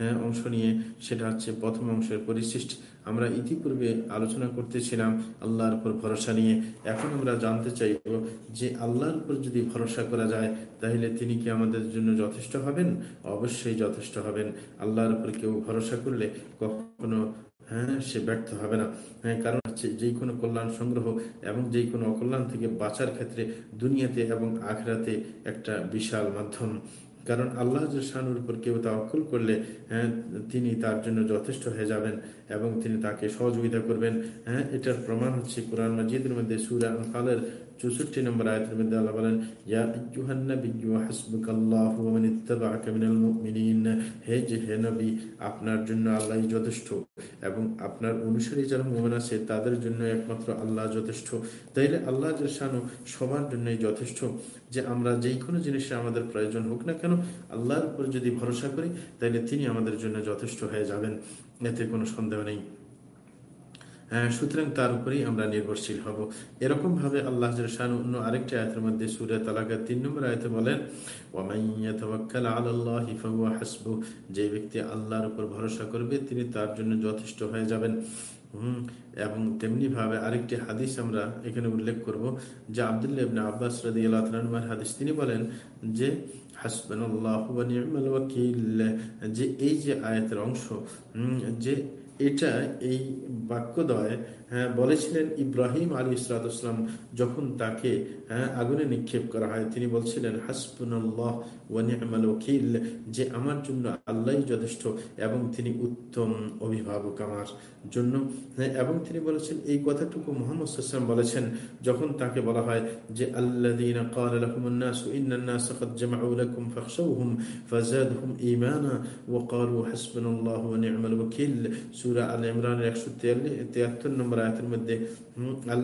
অংশ নিয়ে সেটা হচ্ছে প্রথম অংশের পরিশিষ্ট। আমরা ইতিপূর্বে আলোচনা করতেছিলাম আল্লাহর উপর ভরসা নিয়ে। এখন আমরা জানতে চাইব যে আল্লাহর উপর যদি ভরসা করা যায়, তাহলে তিনি কি আমাদের জন্য যথেষ্ট হবেন? অবশ্যই যথেষ্ট হবেন। আল্লাহর উপর কেউ ভরসা করলে কখনো হ্যাঁ সে ব্যর্থ হবে না। হ্যাঁ কারণ হচ্ছে যে কোনো কল্যাণ সংগ্রহ এবং যে কোনো অকল্যাণ থেকে বাঁচার ক্ষেত্রে দুনিয়াতে এবং আখরাতে একটা বিশাল মাধ্যম। কারণ আল্লাহ শানুর উপর কেউ তাওয়াক্কুল করলে হ্যাঁ তিনি তার জন্য যথেষ্ট হয়ে যাবেন। এবং তিনি তাকে সহযোগিতা করবেন। হ্যাঁ এটার প্রমাণ হচ্ছে কোরআন মজিদের মধ্যে সুরা চৌষট্টি নম্বর আয়তের মধ্যে আল্লাহ বলেন আপনার জন্য আল্লাহই যথেষ্ট এবং আপনার অনুসারী যারা মুমিন আছে, তাদের জন্য একমাত্র আল্লাহ যথেষ্ট। তাইলে আল্লাহ শানু সবার জন্যই যথেষ্ট যে আমরা যেই কোনো জিনিসে আমাদের প্রয়োজন হোক না কেন, আল্লাহর উপর যদি ভরসা করি তাহলে তিনি আমাদের জন্য যথেষ্ট হয়ে যাবেন। এতে কোনো সন্দেহ নেই। সুতরাং তার উপরেই আমরা নির্ভরশীল হব। এরকম ভাবে আল্লাহ অন্য আরেকটি আয়তের মধ্যে সুরে তালাকার তিন নম্বর আয়তে বলেন হাসবু যে ব্যক্তি আল্লাহর উপর ভরসা করবে, তিনি তার জন্য যথেষ্ট হয়ে যাবেন। হম, এবং তেমনি ভাবে আরেকটি হাদিস আমরা এখানে উল্লেখ করব, যে আবদুল্লাহ আব্বাস রাদিয়াল্লাহু হাদিস। তিনি বলেন যে ওয়াকিল যে এই যে আয়াতের অংশ যে এটা এই বাক্যদয় হ্যাঁ, বলেছিলেন ইব্রাহিম আলী ইসলাতাম যখন তাকে হ্যাঁ, আগুনে নিক্ষেপ করা হয়। তিনি বলছিলেন হাসবুল্লাহ যে আমার জন্য আল্লাহ যথেষ্ট এবং তিনি উত্তম অভিভাবক আমার জন্য। হ্যাঁ, এবং তিনি বলেছেন, এই কথাটুকু মোহাম্মদ হাসান বলেছেন যখন তাকে বলা হয় যে আল্লাহ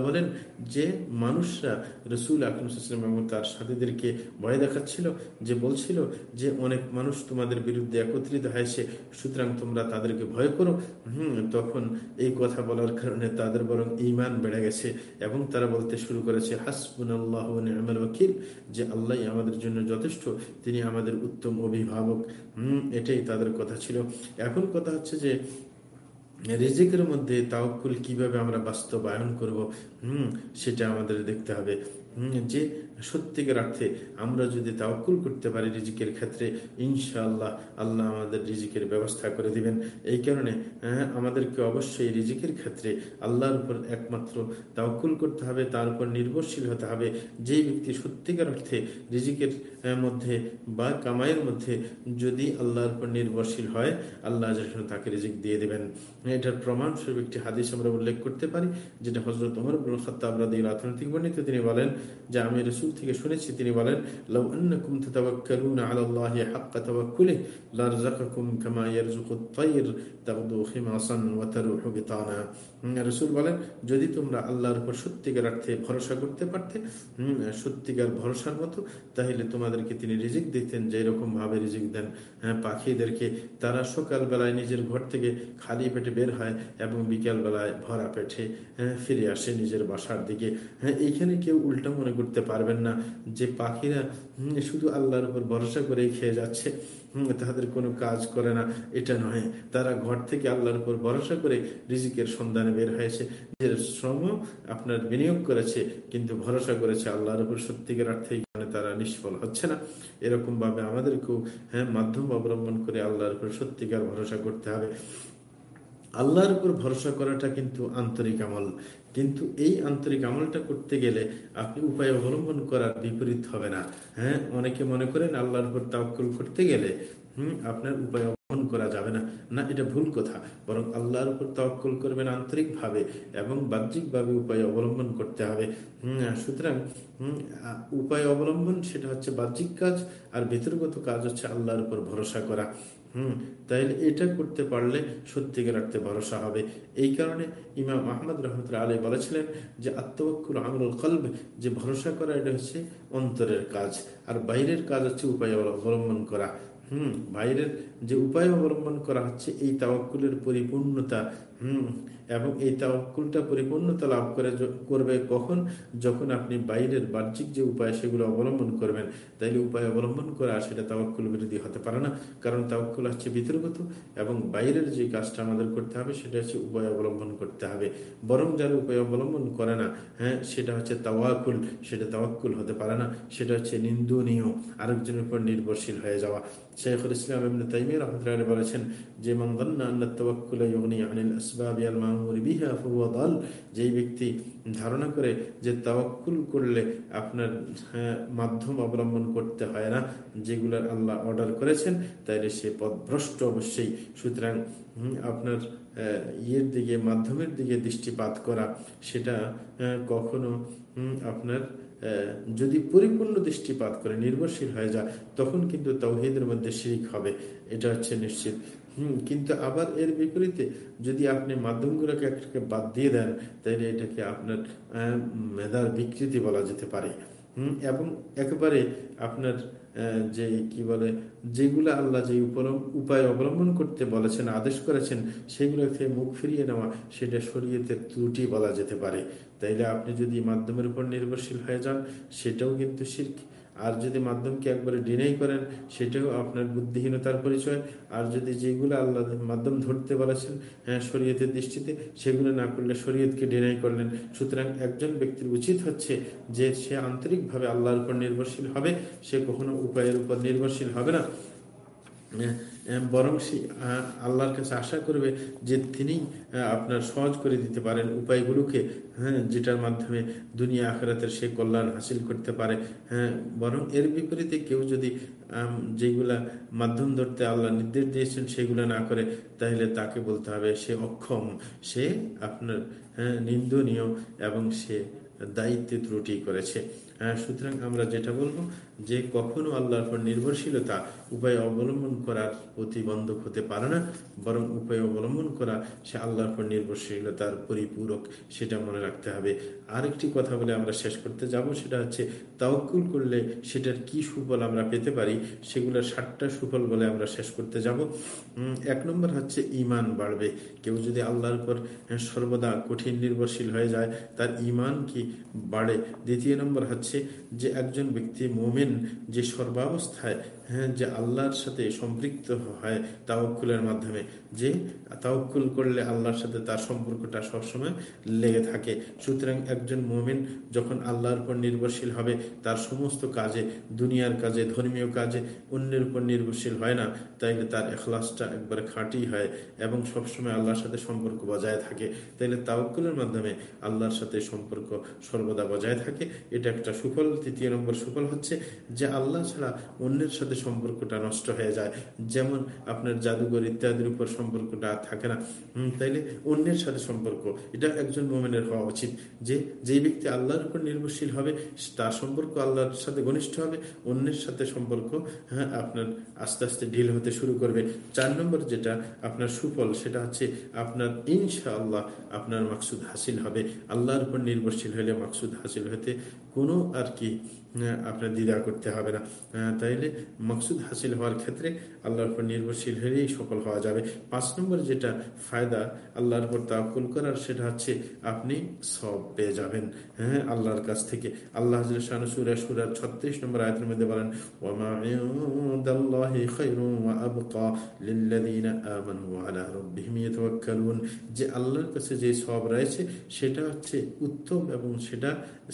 বলেন যে, মানুষরা রসুল আকরমসাল্লাম এবং তার সাথীদেরকে ভয় দেখাচ্ছিল যে বলছিল যে অনেক মানুষ তোমাদের বিরুদ্ধে একত্রিত হয়েছে সুতরাং তোমরা তাদেরকে ভয় করো। হম, তখন এই কথা বলার কারণে তাদের বরং ইমান বেড়ে গেছে এবং তারা বলতে শুরু করেছে হাসবুন আল্লাহ ওকিল যে আল্লাহ আমাদের জন্য যথেষ্ট, তিনি আমাদের উত্তম অভিভাবক। হম, এটাই তাদের কথা ছিল। এখন কথা হচ্ছে যে রিজিকের মধ্যে তাওকুল কীভাবে আমরা বাস্তবায়ন করব? হুম, সেটা আমাদের দেখতে হবে। যে সত্যিকার অর্থে আমরা যদি তাওকুল করতে পারি রিজিকের ক্ষেত্রে ইনশাআল্লাহ আল্লাহ আমাদের রিজিকের ব্যবস্থা করে দিবেন। এই কারণে হ্যাঁ, আমাদেরকে অবশ্যই রিজিকের ক্ষেত্রে আল্লাহর উপর একমাত্র তাওকুল করতে হবে তার উপর নির্ভরশীল হতে হবে। যেই ব্যক্তি সত্যিকার অর্থে রিজিকের মধ্যে বা কামাইয়ের মধ্যে যদি আল্লাহর উপর নির্ভরশীল হয় আল্লাহ তাকে রিজিক দিয়ে দেবেন। এটার প্রমাণস্বরূপ একটি হাদিস আমরা উল্লেখ করতে পারি যেটা হজরত অমর খত্তাব রাদি রাজনৈতিক বর্ণিত। তিনি বলেন যে আমি রসুল থেকে শুনেছি তিনি বলেন রসুল বলেন যদি তোমরা আল্লাহর উপর সত্যিকার অর্থে ভরসা করতে পারতে সত্যিকার ভরসার মতো তাহলে তোমাদেরকে তিনি রিজিক দিতেন যে এরকম ভাবে রিজিক দেন। হ্যাঁ পাখিদেরকে তারা সকালবেলায় নিজের ঘর থেকে খালি পেটে বের হয় এবং বিকেল বেলায় ভরা পেটে হ্যাঁ, ফিরে আসে নিজের বাসার দিকে। হ্যাঁ এইখানে কেউ উল্টা মনে করতে পারবেন না যে পাখিরা শুধু আল্লাহর উপর ভরসা করেই খেয়ে যাচ্ছে তাদের কোনো কাজ করে না, এটা নয়। তারা ঘর থেকে আল্লাহর উপর ভরসা করে রিজিকের সন্ধানে বের হয়েছে। নিজের শ্রম আপনার বিনিয়োগ করেছে, কিন্তু ভরসা করেছে আল্লাহর উপর। সত্যিকার অর্থে তারা নিষ্ফল হচ্ছে না। এরকম ভাবে আমাদেরকেও হ্যাঁ মাধ্যম অবলম্বন করে আল্লাহর উপর সত্যিকার ভরসা করতে হবে। আল্লাহর উপর ভরসা করাটা কিন্তু আন্তরিক আমল। কিন্তু এই আন্তরিক আমলটা করতে গেলে আপনি উপায় অবলম্বন করার বিপরীত হবে না। হ্যাঁ অনেকে মনে করেন আল্লাহর উপর তাওকুল করতে গেলে, হম, আপনার উপায় অবলম্বন করা যাবে না। না, এটা ভুল কথা। বরং আল্লাহর উপর তওয়াক্কুল করবেন আন্তরিকভাবে এবং বাহ্যিকভাবে উপায় অবলম্বন করতে হবে। সুতরাং উপায় অবলম্বন সেটা হচ্ছে বাহ্যিক কাজ আর ভিতরগত কাজ হচ্ছে আল্লাহর উপর ভরসা করা। হুম, তাইলে এটা করতে পারলে সত্যিকার রাখতে ভরসা হবে। এই কারণে ইমাম আহমদ রহমতুল্লাহ আলী বলেছিলেন যে আত্মবক্ষুল আমরুল কলব, যে ভরসা করা এটা হচ্ছে অন্তরের কাজ, আর বাইরের কাজ হচ্ছে উপায় অবলম্বন করা। হুম, বাইরের যে উপায় অবলম্বন করা হচ্ছে, এই তাওয়াক্কুলের পরিপূর্ণতা হুম, এবং এই তাওয়াক্কুলটা পরিপূর্ণতা লাভ করে করবে কখন? যখন আপনি বাইরের বাহ্যিক যে উপায়, সেগুলো অবলম্বন করবেন। তাইলে উপায় অবলম্বন করা সেটা তাওয়াক্কুল বিরোধী হতে পারে না। কারণ তাওয়াক্কুল হচ্ছে বিতর্কত এবং বাইরের যে কাজটা আমাদের করতে হবে, সেটা হচ্ছে উপায় অবলম্বন করতে হবে। বরং যারা উপায় অবলম্বন করে না হ্যাঁ সেটা হচ্ছে তাওয়াকুল সেটা তাওয়াক্কুল হতে পারে না। সেটা হচ্ছে নিন্দনীয়, আরেকজনের উপর নির্ভরশীল হয়ে যাওয়া। শেখুল ইসলাম ইবনে তাইমিয়া রাহমাতুল্লাহ বলেছেন যে, মান যান্না আন্না তাওয়াক্কুল ইউগনি আনিল আল যেই ব্যক্তি ধারণা করে যে তাওয়াক্কুল করলে আপনার হ্যাঁ, মাধ্যম অবলম্বন করতে হয় না যেগুলো আল্লাহ অর্ডার করেছেন তাইলে সে পথভ্রষ্ট অবশ্যই। সুতরাং আপনার ইয়ের দিকে মাধ্যমের দিকে দৃষ্টিপাত করা সেটা কখনো আপনার যদি পরিপূর্ণ দৃষ্টিপাত করে নির্ভরশীল হয়ে যায় তখন কিন্তু তৌহিদের মধ্যে শিরিক হবে। এটা হচ্ছে নিশ্চিত। হম, কিন্তু আবার এর বিপরীতে যদি আপনি মাধ্যমগুলোকে একটাকে বাদ দিয়ে দেন তাহলে এটাকে আপনার মেধার বিকৃতি বলা যেতে পারে। হম, এবং একেবারে আপনার যে কি বলে, যেগুলো আল্লাহ যে উপায় অবলম্বন করতে বলেছেন, আদেশ করেছেন সেগুলো থেকে মুখ ফিরিয়ে নেওয়া, সেটা শরীয়তের ত্রুটি বলা যেতে পারে। তাইলে আপনি যদি মাধ্যমের উপর নির্ভরশীল হয়ে যান, সেটাও কিন্তু শিল্প আর যদি মাধ্যমকে একবারে ডিনাই করেন, সেটাও আপনার বুদ্ধিহীনতার পরিচয়। আর যদি যেগুলো আল্লাহ মাধ্যম ধরতে বলেছেন হ্যাঁ শরীয়তের দৃষ্টিতে, সেগুলো না করলে শরীয়তকে ডিনাই করলেন। সুতরাং একজন ব্যক্তির উচিত হচ্ছে যে সে আন্তরিকভাবে আল্লাহর উপর নির্ভরশীল হবে, সে কখনো উপায়ের উপর নির্ভরশীল হবে না। বরং সে আল্লাহর কাছে আশা করবে যে তিনি আপনার সহজ করে দিতে পারেন উপায়গুলোকে হ্যাঁ যেটার মাধ্যমে দুনিয়া আখরাতের সে কল্যাণ হাসিল করতে পারে হ্যাঁ বরং এর বিপরীতে কেউ যদি যেগুলা মাধ্যম ধরতে আল্লাহ নির্দেশ দিয়েছেন সেগুলো না করে, তাহলে তাকে বলতে হবে সে অক্ষম, সে আপনার হ্যাঁ নিন্দনীয় এবং সে দায়িত্বে ত্রুটি করেছে। সুতরাং আমরা যেটা বলব যে কখনো আল্লাহর পর নির্ভরশীলতা উপায় অবলম্বন করার প্রতিবন্ধক হতে পারে না, বরং উপায় অবলম্বন করা সে আল্লাহর পর নির্ভরশীলতার পরিপূরক সেটা মনে রাখতে হবে। আরেকটি কথা বলে আমরা শেষ করতে যাব, সেটা হচ্ছে তাওকুল করলে সেটার কি সুফল আমরা পেতে পারি সেগুলোর ষাটটা সুফল বলে আমরা শেষ করতে যাব। এক নম্বর হচ্ছে ইমান বাড়বে। কেউ যদি আল্লাহর উপর সর্বদা কঠিন নির্ভরশীল হয়ে যায়, তার ইমান কি বাড়ে? দ্বিতীয় নম্বর হচ্ছে যে একজন ব্যক্তি মোমেন যে সর্বাবস্থায় হ্যাঁ যে আল্লাহর সাথে সম্পৃক্ত হয় তাওকুলের মাধ্যমে, যে তাওকুল করলে আল্লাহর সাথে তার সম্পর্কটা সবসময় লেগে থাকে। সুতরাং একজন মোমেন যখন আল্লাহর উপর নির্ভরশীল হবে, তার সমস্ত কাজে, দুনিয়ার কাজে, ধর্মীয় কাজে অন্যের উপর নির্ভরশীল হয় না, তাইলে তার এখলাসটা একবারে খাঁটি হয় এবং সবসময় আল্লাহর সাথে সম্পর্ক বজায় থাকে। তাইলে তাওকুলের মাধ্যমে আল্লাহর সাথে সম্পর্ক সর্বদা বজায় থাকে। এটা একটা সুফল, তৃতীয় নম্বর সুফল হচ্ছে যে আল্লাহ ছাড়া অন্যের সাথে সম্পর্কটা নষ্ট হয়ে যায়। যেমন আপনার জাদুঘর ইত্যাদির উপর সম্পর্কটা থাকে না তাইলে অন্যের সাথে সম্পর্ক, এটা একজন মোমেনের হওয়া উচিত। যে, যেই ব্যক্তি আল্লাহর উপর নির্ভরশীল হবে, তার সম্পর্ক আল্লাহর সাথে ঘনিষ্ঠ হবে, অন্যের সাথে সম্পর্ক হ্যাঁ আপনার আস্তে আস্তে ঢিল হতে শুরু করবে। চার নম্বর যেটা আপনার সুফল, সেটা হচ্ছে আপনার ইনশা আল্লাহ আপনার মাকসুদ হাসিল হবে। আল্লাহর উপর নির্ভরশীল হলে মাকসুদ হাসিল হতে কোনো আর কি আপনার দ্বিধা করতে হবে না। তাইলে মকসুদ হাসিল হওয়ার ক্ষেত্রে আল্লাহর উপর নির্ভরশীল হলেই সফল হওয়া যাবে। পাঁচ নম্বর যেটা ফায়দা আল্লাহর উপর তাকুল করার, সেটা হচ্ছে আপনি সব পেয়ে যাবেন হ্যাঁ আল্লাহর কাছ থেকে। আল্লাহ সুরা সুরার ছত্রিশ নম্বর আয়তের মধ্যে বলেন যে আল্লাহর কাছে যে সব রয়েছে, সেটা হচ্ছে উত্তম এবং সেটা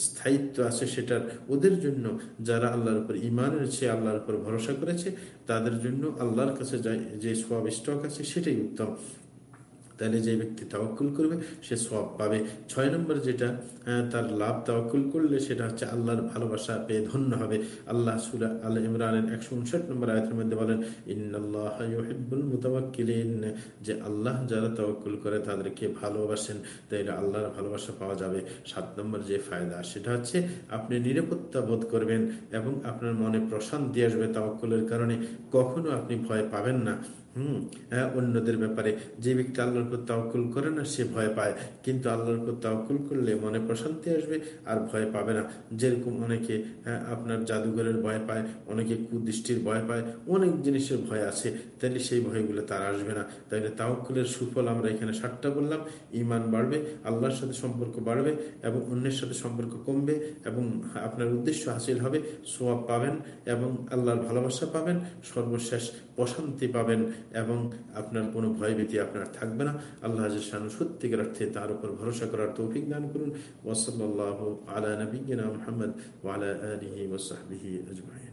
স্থায়িত্ব আছে সেটার ওদের জন্য যারা আল্লাহর উপর ইমান রয়েছে আল্লাহর উপর ভরসা করেছে, তাদের জন্য আল্লাহর কাছে যে সব স্টক আছে সেটাই উত্তম। তাহলে যে ব্যক্তি তাওয়াক্কুল করবে, সে সব পাবে। ছয় নম্বর যেটা তার লাভ তাওয়াক্কুল করলে সেটা হচ্ছে আল্লাহর ভালোবাসা পেয়ে ধন্য হবে। আল্লাহ সুরা আল্লাহ ইমরানের একশো উনষাট নম্বর আয়তের মধ্যে বলেন ইন্নআল্লাহুল মুতাওয়াক্কিলিন যে আল্লাহ যারা তাওয়াক্কুল করে তাদেরকে ভালোবাসেন তাইলে আল্লাহর ভালোবাসা পাওয়া যাবে। সাত নম্বর যে ফায়দা, সেটা হচ্ছে আপনি নিরাপত্তা বোধ করবেন এবং আপনার মনে প্রশান্তি আসবে তাওয়াক্কুলের কারণে। কখনো আপনি ভয় পাবেন না। হুম হ্যাঁ অন্যদের ব্যাপারে। যে ব্যক্তি আল্লাহর উপর তাওকুল করে না সে ভয় পায়। কিন্তু আল্লাহর উপর তাওকুল করলে মনে প্রশান্তি আসবে আর ভয় পাবে না। যেরকম অনেকে হ্যাঁ, আপনার জাদুঘরের ভয় পায় অনেকে কুদৃষ্টির ভয় পায় অনেক জিনিসের ভয় আছে। তাহলে সেই ভয়গুলো তার আসবে না। তাইলে তাওকুলের সুফল আমরা এখানে সাতটা বললাম। ইমান বাড়বে আল্লাহর সাথে সম্পর্ক বাড়বে এবং অন্যের সাথে সম্পর্ক কমবে এবং আপনার উদ্দেশ্য হাসিল হবে। সোয়াব পাবেন এবং আল্লাহর ভালোবাসা পাবেন। সর্বশেষ প্রশান্তি পাবেন। এবং আপনার কোনো ভয়ভীতি আপনার থাকবে না। আল্লাহ শানু সত্যিকার অর্থে তার উপর ভরসা করার তৌফিক দান করুন। ওসল্লাহ আলা নবীনা মোহাম্মদ ওয়ালা আলহি ওসাহবিহি আজমাই